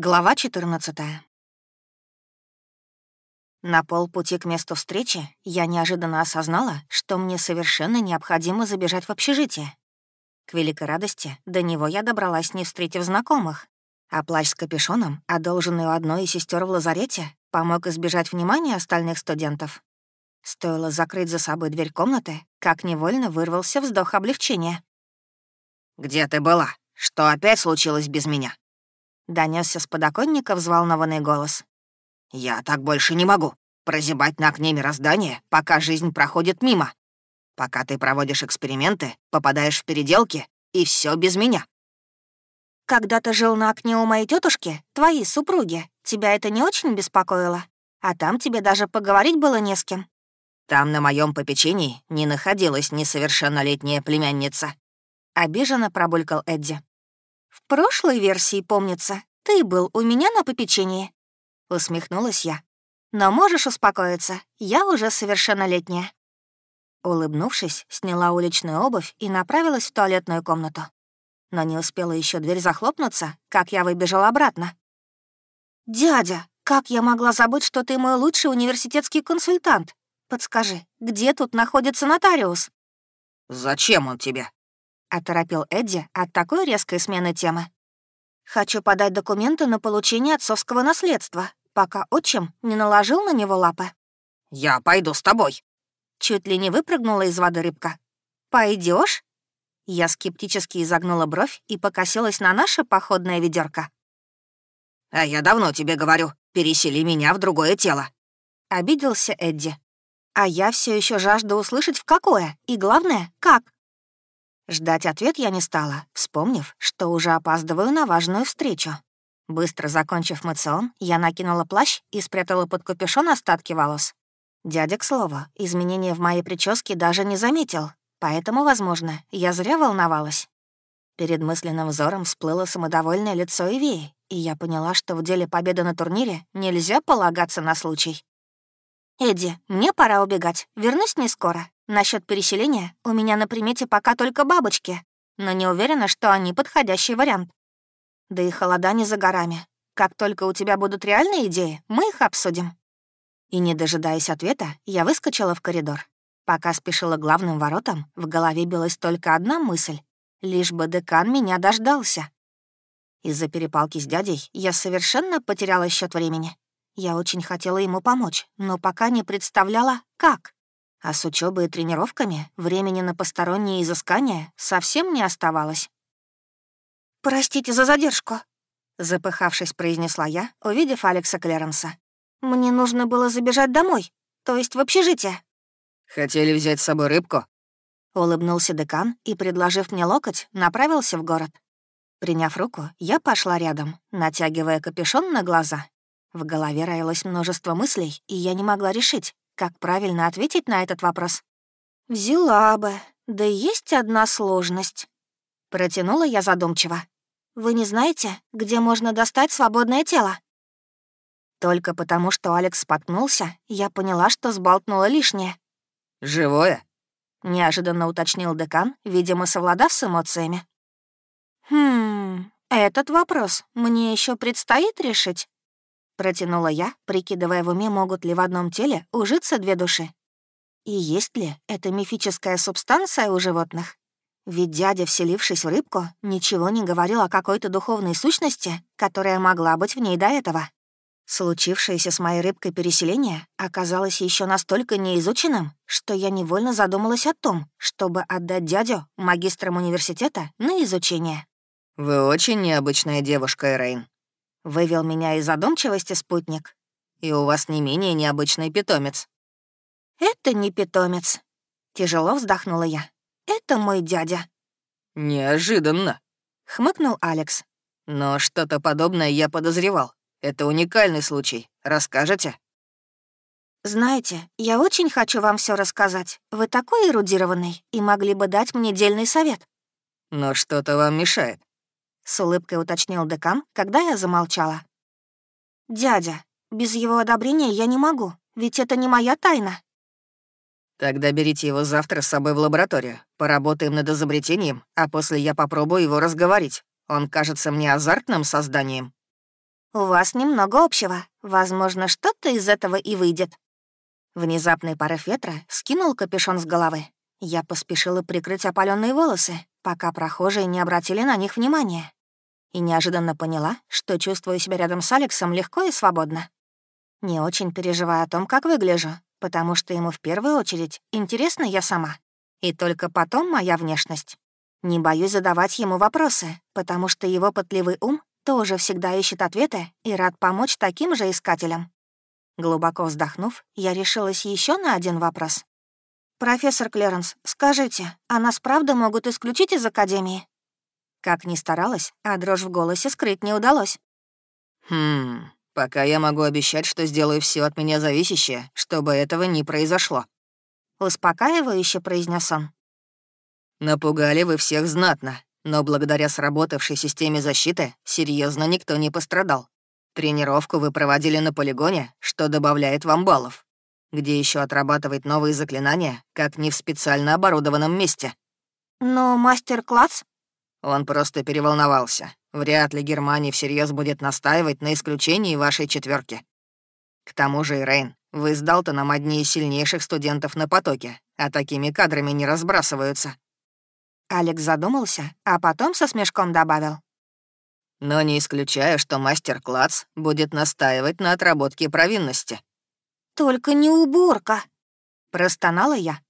Глава 14 На полпути к месту встречи я неожиданно осознала, что мне совершенно необходимо забежать в общежитие. К великой радости до него я добралась, не встретив знакомых, а плащ с капюшоном, одолженный у одной из сестер в лазарете, помог избежать внимания остальных студентов. Стоило закрыть за собой дверь комнаты, как невольно вырвался вздох облегчения. «Где ты была? Что опять случилось без меня?» Донесся с подоконника взволнованный голос. «Я так больше не могу. Прозябать на окне мироздания, пока жизнь проходит мимо. Пока ты проводишь эксперименты, попадаешь в переделки, и все без меня». «Когда ты жил на окне у моей тетушки, твоей супруги, тебя это не очень беспокоило? А там тебе даже поговорить было не с кем». «Там на моем попечении не находилась несовершеннолетняя племянница». Обиженно пробулькал Эдди. «В прошлой версии, помнится, ты был у меня на попечении», — усмехнулась я. «Но можешь успокоиться, я уже совершеннолетняя». Улыбнувшись, сняла уличную обувь и направилась в туалетную комнату. Но не успела еще дверь захлопнуться, как я выбежала обратно. «Дядя, как я могла забыть, что ты мой лучший университетский консультант? Подскажи, где тут находится нотариус?» «Зачем он тебе?» — оторопил Эдди от такой резкой смены темы. «Хочу подать документы на получение отцовского наследства, пока отчим не наложил на него лапы». «Я пойду с тобой». Чуть ли не выпрыгнула из воды рыбка. Пойдешь? Я скептически изогнула бровь и покосилась на наше походное ведерко. «А я давно тебе говорю, пересели меня в другое тело». Обиделся Эдди. А я все еще жажду услышать, в какое, и главное, как. Ждать ответ я не стала, вспомнив, что уже опаздываю на важную встречу. Быстро закончив мацион, я накинула плащ и спрятала под капюшон остатки волос. Дядя, к слову, изменения в моей прическе даже не заметил, поэтому, возможно, я зря волновалась. Перед мысленным взором всплыло самодовольное лицо Ивеи, и я поняла, что в деле победы на турнире нельзя полагаться на случай. «Эдди, мне пора убегать. Вернусь не скоро. Насчет переселения у меня на примете пока только бабочки, но не уверена, что они подходящий вариант. Да и холода не за горами. Как только у тебя будут реальные идеи, мы их обсудим». И не дожидаясь ответа, я выскочила в коридор. Пока спешила главным воротам, в голове билась только одна мысль — лишь бы декан меня дождался. Из-за перепалки с дядей я совершенно потеряла счет времени. Я очень хотела ему помочь, но пока не представляла, как. А с учебой и тренировками времени на посторонние изыскания совсем не оставалось. «Простите за задержку», — запыхавшись, произнесла я, увидев Алекса Клеренса. «Мне нужно было забежать домой, то есть в общежитие». «Хотели взять с собой рыбку?» Улыбнулся декан и, предложив мне локоть, направился в город. Приняв руку, я пошла рядом, натягивая капюшон на глаза. В голове роилось множество мыслей, и я не могла решить, как правильно ответить на этот вопрос? «Взяла бы, да есть одна сложность». Протянула я задумчиво. «Вы не знаете, где можно достать свободное тело?» Только потому, что Алекс споткнулся, я поняла, что сболтнула лишнее. «Живое?» — неожиданно уточнил декан, видимо, совладав с эмоциями. «Хм, этот вопрос мне еще предстоит решить». Протянула я, прикидывая в уме, могут ли в одном теле ужиться две души. И есть ли эта мифическая субстанция у животных? Ведь дядя, вселившись в рыбку, ничего не говорил о какой-то духовной сущности, которая могла быть в ней до этого. Случившееся с моей рыбкой переселение оказалось еще настолько неизученным, что я невольно задумалась о том, чтобы отдать дядю магистрам университета на изучение. «Вы очень необычная девушка, Эрейн», Вывел меня из задумчивости спутник. И у вас не менее необычный питомец. Это не питомец. Тяжело вздохнула я. Это мой дядя. Неожиданно. Хмыкнул Алекс. Но что-то подобное я подозревал. Это уникальный случай. Расскажете? Знаете, я очень хочу вам все рассказать. Вы такой эрудированный и могли бы дать мне дельный совет. Но что-то вам мешает. С улыбкой уточнил декан, когда я замолчала. «Дядя, без его одобрения я не могу, ведь это не моя тайна». «Тогда берите его завтра с собой в лабораторию. Поработаем над изобретением, а после я попробую его разговорить. Он кажется мне азартным созданием». У вас немного общего. Возможно, что-то из этого и выйдет». Внезапный порыв ветра скинул капюшон с головы. Я поспешила прикрыть опаленные волосы, пока прохожие не обратили на них внимания. И неожиданно поняла, что чувствую себя рядом с Алексом легко и свободно. Не очень переживая о том, как выгляжу, потому что ему в первую очередь интересна я сама. И только потом моя внешность. Не боюсь задавать ему вопросы, потому что его пытливый ум тоже всегда ищет ответы и рад помочь таким же искателям. Глубоко вздохнув, я решилась еще на один вопрос. «Профессор Клеренс, скажите, а нас правда могут исключить из Академии?» Как ни старалась, а дрожь в голосе скрыть не удалось. «Хм, пока я могу обещать, что сделаю все от меня зависящее, чтобы этого не произошло», — успокаивающе произнес он. «Напугали вы всех знатно, но благодаря сработавшей системе защиты серьезно никто не пострадал. Тренировку вы проводили на полигоне, что добавляет вам баллов. Где еще отрабатывать новые заклинания, как не в специально оборудованном месте?» «Но мастер-класс?» Он просто переволновался. Вряд ли Германия всерьез будет настаивать на исключении вашей четверки. К тому же, Ирейн, вы с Далтоном одни из сильнейших студентов на потоке, а такими кадрами не разбрасываются. Алекс задумался, а потом со смешком добавил. Но не исключаю, что мастер Клац будет настаивать на отработке провинности. «Только не уборка!» — простонала я.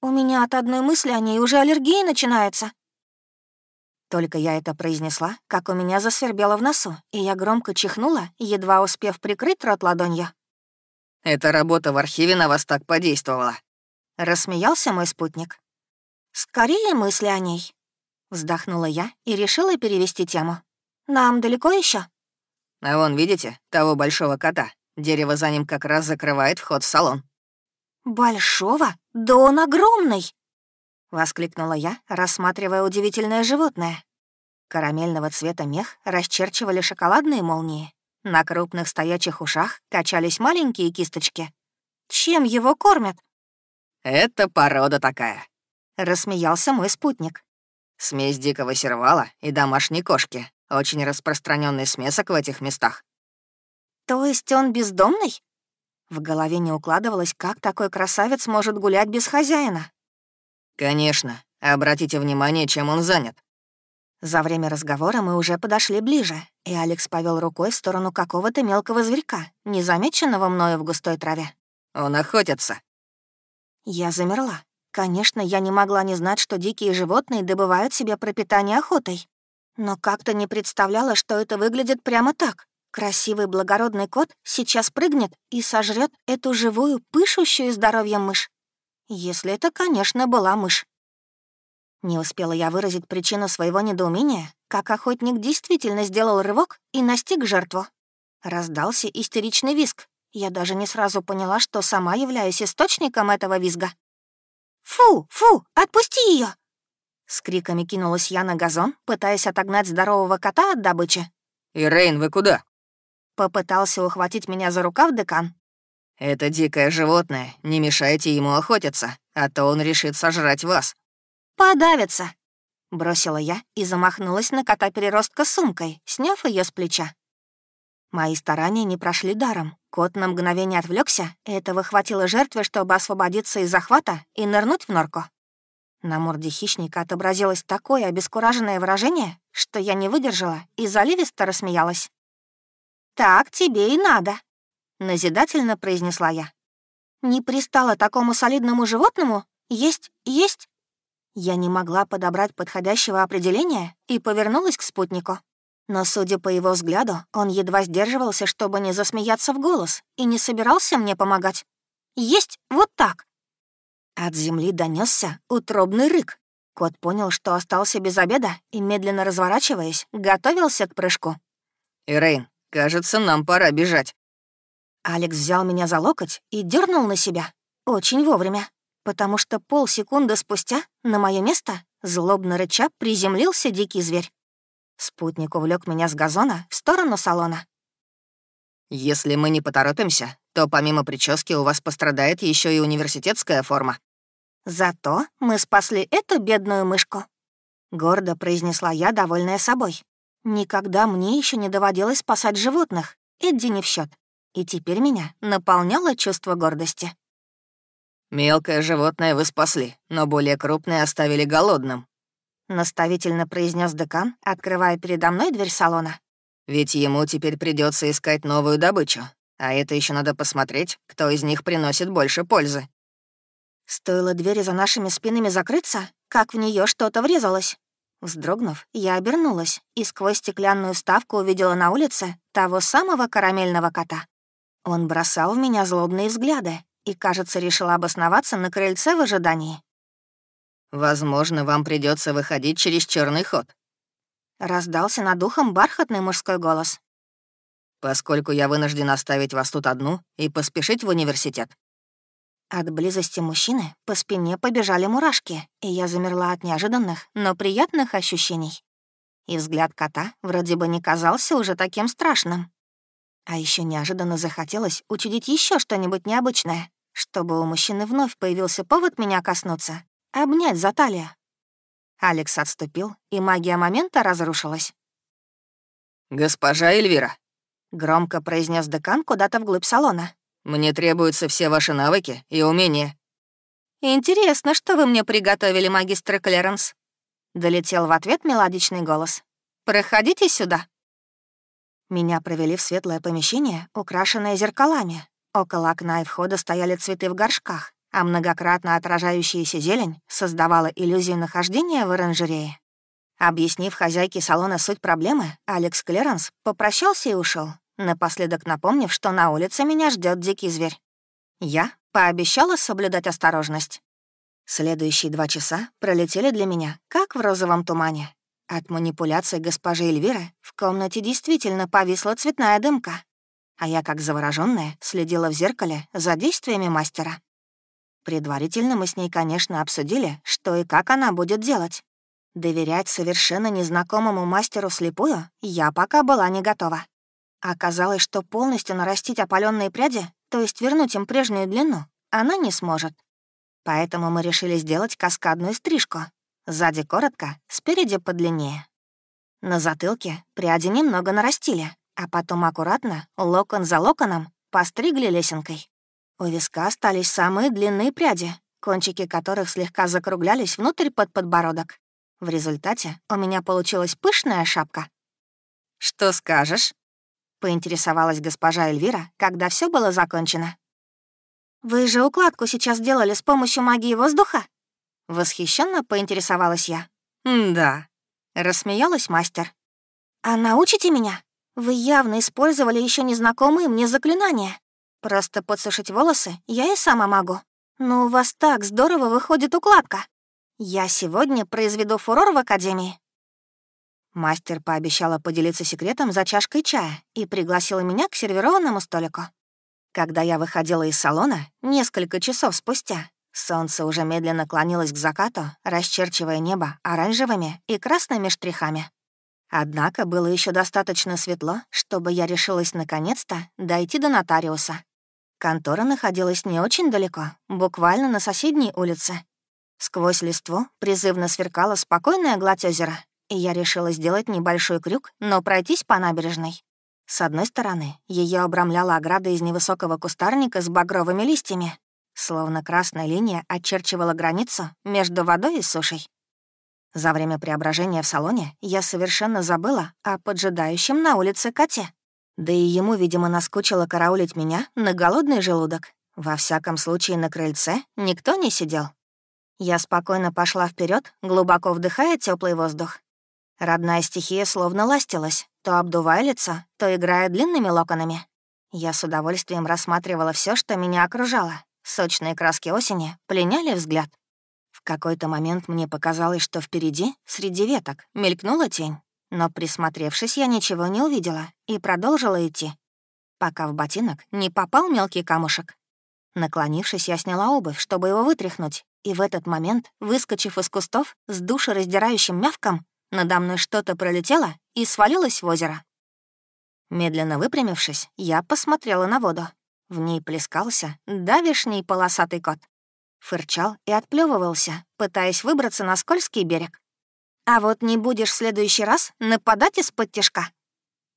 «У меня от одной мысли о ней уже аллергия начинается». Только я это произнесла, как у меня засвербело в носу, и я громко чихнула, едва успев прикрыть рот ладонью. «Эта работа в архиве на вас так подействовала», — рассмеялся мой спутник. «Скорее мысли о ней», — вздохнула я и решила перевести тему. «Нам далеко еще? «А вон, видите, того большого кота? Дерево за ним как раз закрывает вход в салон». «Большого? Да он огромный!» — воскликнула я, рассматривая удивительное животное. Карамельного цвета мех расчерчивали шоколадные молнии. На крупных стоячих ушах качались маленькие кисточки. Чем его кормят? «Это порода такая», — рассмеялся мой спутник. «Смесь дикого сервала и домашней кошки. Очень распространенный смесок в этих местах». «То есть он бездомный?» В голове не укладывалось, как такой красавец может гулять без хозяина. «Конечно. Обратите внимание, чем он занят». За время разговора мы уже подошли ближе, и Алекс повел рукой в сторону какого-то мелкого зверька, незамеченного мною в густой траве. «Он охотится». Я замерла. Конечно, я не могла не знать, что дикие животные добывают себе пропитание охотой. Но как-то не представляла, что это выглядит прямо так. Красивый благородный кот сейчас прыгнет и сожрет эту живую, пышущую здоровьем мышь. Если это, конечно, была мышь. Не успела я выразить причину своего недоумения, как охотник действительно сделал рывок и настиг жертву. Раздался истеричный визг. Я даже не сразу поняла, что сама являюсь источником этого визга. «Фу, фу, отпусти ее! С криками кинулась я на газон, пытаясь отогнать здорового кота от добычи. «Ирейн, вы куда?» Попытался ухватить меня за рукав декан. «Это дикое животное, не мешайте ему охотиться, а то он решит сожрать вас». «Подавится!» — бросила я и замахнулась на кота-переростка сумкой, сняв ее с плеча. Мои старания не прошли даром. Кот на мгновение отвлекся, этого хватило жертве, чтобы освободиться из захвата и нырнуть в норку. На морде хищника отобразилось такое обескураженное выражение, что я не выдержала и заливисто рассмеялась. «Так тебе и надо», назидательно произнесла я. «Не пристало такому солидному животному? Есть, есть?» Я не могла подобрать подходящего определения и повернулась к спутнику. Но, судя по его взгляду, он едва сдерживался, чтобы не засмеяться в голос, и не собирался мне помогать. «Есть вот так!» От земли донесся утробный рык. Кот понял, что остался без обеда, и, медленно разворачиваясь, готовился к прыжку. «Ирейн, кажется, нам пора бежать». Алекс взял меня за локоть и дернул на себя. Очень вовремя. Потому что полсекунды спустя на мое место, злобно рыча, приземлился дикий зверь. Спутник увлек меня с газона в сторону салона. «Если мы не поторопимся, то помимо прически у вас пострадает еще и университетская форма». «Зато мы спасли эту бедную мышку», — гордо произнесла я, довольная собой. Никогда мне еще не доводилось спасать животных, Эдди не в счет. И теперь меня наполняло чувство гордости. «Мелкое животное вы спасли, но более крупное оставили голодным», — наставительно произнес декан, открывая передо мной дверь салона. «Ведь ему теперь придется искать новую добычу, а это еще надо посмотреть, кто из них приносит больше пользы». Стоило двери за нашими спинами закрыться, как в нее что-то врезалось. Вздрогнув, я обернулась и сквозь стеклянную ставку увидела на улице того самого карамельного кота. Он бросал в меня злобные взгляды и, кажется, решил обосноваться на крыльце в ожидании. «Возможно, вам придется выходить через черный ход», — раздался над ухом бархатный мужской голос. «Поскольку я вынужден оставить вас тут одну и поспешить в университет». От близости мужчины по спине побежали мурашки, и я замерла от неожиданных, но приятных ощущений. И взгляд кота вроде бы не казался уже таким страшным. А еще неожиданно захотелось учудить еще что-нибудь необычное, чтобы у мужчины вновь появился повод меня коснуться, обнять за талию. Алекс отступил, и магия момента разрушилась. «Госпожа Эльвира», — громко произнес декан куда-то вглубь салона. Мне требуются все ваши навыки и умения». «Интересно, что вы мне приготовили, магистр Клеренс?» Долетел в ответ мелодичный голос. «Проходите сюда». Меня провели в светлое помещение, украшенное зеркалами. Около окна и входа стояли цветы в горшках, а многократно отражающаяся зелень создавала иллюзию нахождения в оранжерее. Объяснив хозяйке салона суть проблемы, Алекс Клеренс попрощался и ушел, напоследок напомнив, что на улице меня ждет дикий зверь. Я пообещала соблюдать осторожность. Следующие два часа пролетели для меня, как в розовом тумане. От манипуляций госпожи Эльвиры в комнате действительно повисла цветная дымка, а я, как заворожённая, следила в зеркале за действиями мастера. Предварительно мы с ней, конечно, обсудили, что и как она будет делать. Доверять совершенно незнакомому мастеру слепую я пока была не готова. Оказалось, что полностью нарастить опаленные пряди, то есть вернуть им прежнюю длину, она не сможет. Поэтому мы решили сделать каскадную стрижку. Сзади коротко, спереди подлиннее. На затылке пряди немного нарастили, а потом аккуратно, локон за локоном, постригли лесенкой. У виска остались самые длинные пряди, кончики которых слегка закруглялись внутрь под подбородок. В результате у меня получилась пышная шапка. «Что скажешь?» поинтересовалась госпожа Эльвира, когда все было закончено. «Вы же укладку сейчас делали с помощью магии воздуха?» Восхищенно поинтересовалась я. «Да», — рассмеялась мастер. «А научите меня? Вы явно использовали еще незнакомые мне заклинания. Просто подсушить волосы я и сама могу. Но у вас так здорово выходит укладка. Я сегодня произведу фурор в Академии. Мастер пообещала поделиться секретом за чашкой чая и пригласила меня к сервированному столику. Когда я выходила из салона, несколько часов спустя, солнце уже медленно клонилось к закату, расчерчивая небо оранжевыми и красными штрихами. Однако было еще достаточно светло, чтобы я решилась наконец-то дойти до нотариуса. Контора находилась не очень далеко, буквально на соседней улице. Сквозь листву призывно сверкала спокойная гладь озера, и я решила сделать небольшой крюк, но пройтись по набережной. С одной стороны, ее обрамляла ограда из невысокого кустарника с багровыми листьями, словно красная линия очерчивала границу между водой и сушей. За время преображения в салоне я совершенно забыла о поджидающем на улице коте. Да и ему, видимо, наскучило караулить меня на голодный желудок. Во всяком случае, на крыльце никто не сидел. Я спокойно пошла вперед, глубоко вдыхая теплый воздух, Родная стихия словно ластилась, то обдувая лицо, то играя длинными локонами. Я с удовольствием рассматривала все, что меня окружало. Сочные краски осени пленяли взгляд. В какой-то момент мне показалось, что впереди, среди веток, мелькнула тень. Но, присмотревшись, я ничего не увидела и продолжила идти, пока в ботинок не попал мелкий камушек. Наклонившись, я сняла обувь, чтобы его вытряхнуть, и в этот момент, выскочив из кустов, с душераздирающим мявком, надо мной что-то пролетело и свалилось в озеро. Медленно выпрямившись, я посмотрела на воду. В ней плескался давишний полосатый кот. Фырчал и отплевывался, пытаясь выбраться на скользкий берег. А вот не будешь в следующий раз нападать из-под тяжка?»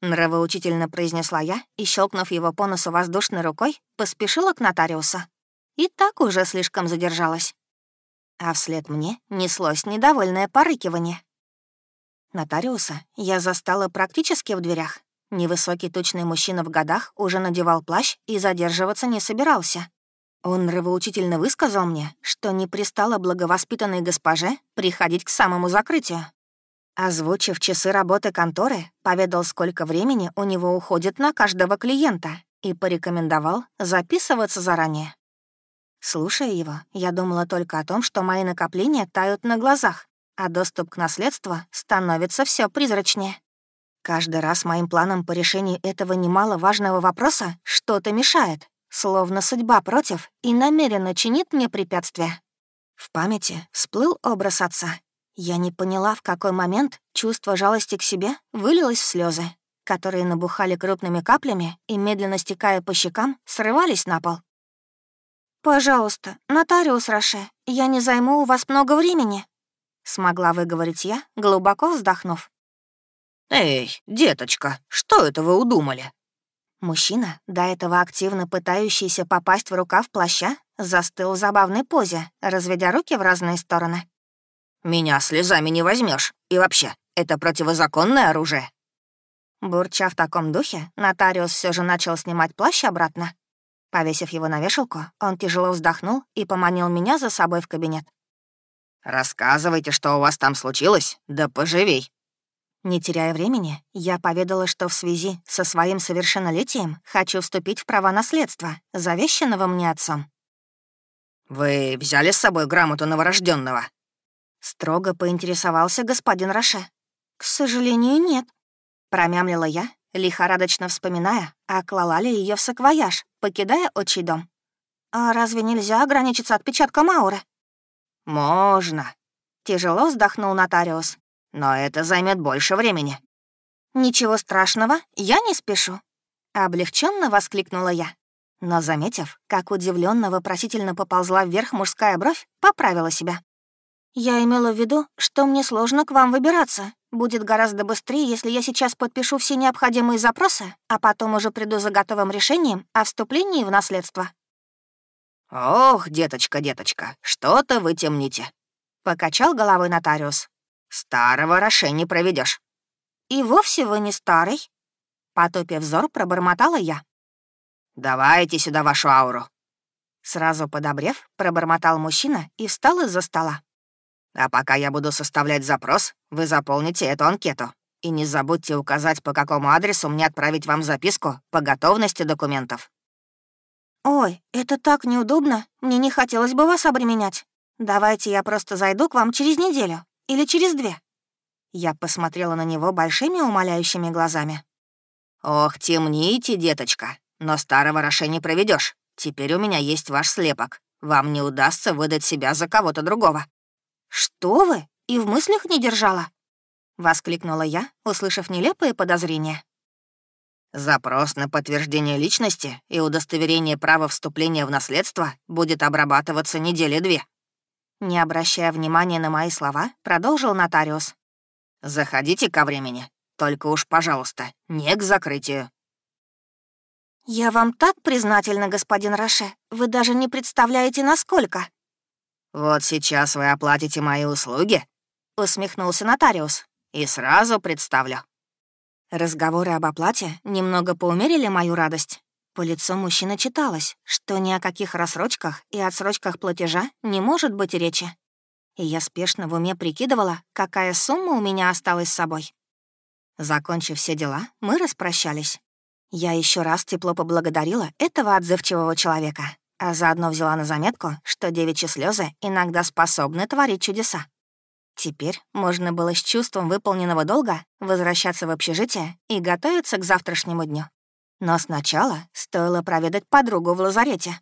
Нравоучительно произнесла я и, щелкнув его по носу воздушной рукой, поспешила к нотариусу. И так уже слишком задержалась. А вслед мне неслось недовольное порыкивание. Нотариуса я застала практически в дверях. Невысокий тучный мужчина в годах уже надевал плащ и задерживаться не собирался. Он нравоучительно высказал мне, что не пристало благовоспитанной госпоже приходить к самому закрытию. Озвучив часы работы конторы, поведал, сколько времени у него уходит на каждого клиента и порекомендовал записываться заранее. Слушая его, я думала только о том, что мои накопления тают на глазах, а доступ к наследству становится все призрачнее. Каждый раз моим планам по решению этого немаловажного вопроса что-то мешает, словно судьба против и намеренно чинит мне препятствия. В памяти всплыл образ отца. Я не поняла, в какой момент чувство жалости к себе вылилось в слезы, которые набухали крупными каплями и, медленно стекая по щекам, срывались на пол. «Пожалуйста, нотариус Роше, я не займу у вас много времени», — смогла выговорить я, глубоко вздохнув. «Эй, деточка, что это вы удумали?» Мужчина, до этого активно пытающийся попасть в рукав плаща, застыл в забавной позе, разведя руки в разные стороны. «Меня слезами не возьмешь. И вообще, это противозаконное оружие». Бурча в таком духе, нотариус все же начал снимать плащ обратно. Повесив его на вешалку, он тяжело вздохнул и поманил меня за собой в кабинет. «Рассказывайте, что у вас там случилось, да поживей». Не теряя времени, я поведала, что в связи со своим совершеннолетием хочу вступить в права наследства, завещанного мне отцом. «Вы взяли с собой грамоту новорожденного? Строго поинтересовался господин Роше. «К сожалению, нет», — промямлила я, лихорадочно вспоминая, а клала ли ее в саквояж, покидая отчий дом. «А разве нельзя ограничиться отпечатком ауры?» «Можно», — тяжело вздохнул нотариус. Но это займет больше времени. Ничего страшного, я не спешу. Облегченно воскликнула я. Но, заметив, как удивленно вопросительно поползла вверх мужская бровь, поправила себя. «Я имела в виду, что мне сложно к вам выбираться. Будет гораздо быстрее, если я сейчас подпишу все необходимые запросы, а потом уже приду за готовым решением о вступлении в наследство». «Ох, деточка, деточка, что-то вы темните», — покачал головой нотариус. Старого Роше не проведешь. И вовсе вы не старый. Потопив взор, пробормотала я. «Давайте сюда вашу ауру». Сразу подобрев, пробормотал мужчина и встал из-за стола. «А пока я буду составлять запрос, вы заполните эту анкету. И не забудьте указать, по какому адресу мне отправить вам записку по готовности документов». «Ой, это так неудобно. Мне не хотелось бы вас обременять. Давайте я просто зайду к вам через неделю. Или через две?» Я посмотрела на него большими умоляющими глазами. «Ох, темните, деточка, но старого Роше не проведешь. Теперь у меня есть ваш слепок. Вам не удастся выдать себя за кого-то другого». «Что вы? И в мыслях не держала?» — воскликнула я, услышав нелепые подозрения. Запрос на подтверждение личности и удостоверение права вступления в наследство будет обрабатываться недели две. Не обращая внимания на мои слова, продолжил нотариус. «Заходите ко времени. Только уж, пожалуйста, не к закрытию». «Я вам так признательна, господин Роше. Вы даже не представляете, насколько». «Вот сейчас вы оплатите мои услуги», — усмехнулся нотариус. «И сразу представлю». Разговоры об оплате немного поумерили мою радость. По лицу мужчины читалось, что ни о каких рассрочках и отсрочках платежа не может быть речи. И я спешно в уме прикидывала, какая сумма у меня осталась с собой. Закончив все дела, мы распрощались. Я еще раз тепло поблагодарила этого отзывчивого человека, а заодно взяла на заметку, что девичьи слезы иногда способны творить чудеса. Теперь можно было с чувством выполненного долга возвращаться в общежитие и готовиться к завтрашнему дню. Но сначала стоило проведать подругу в лазарете.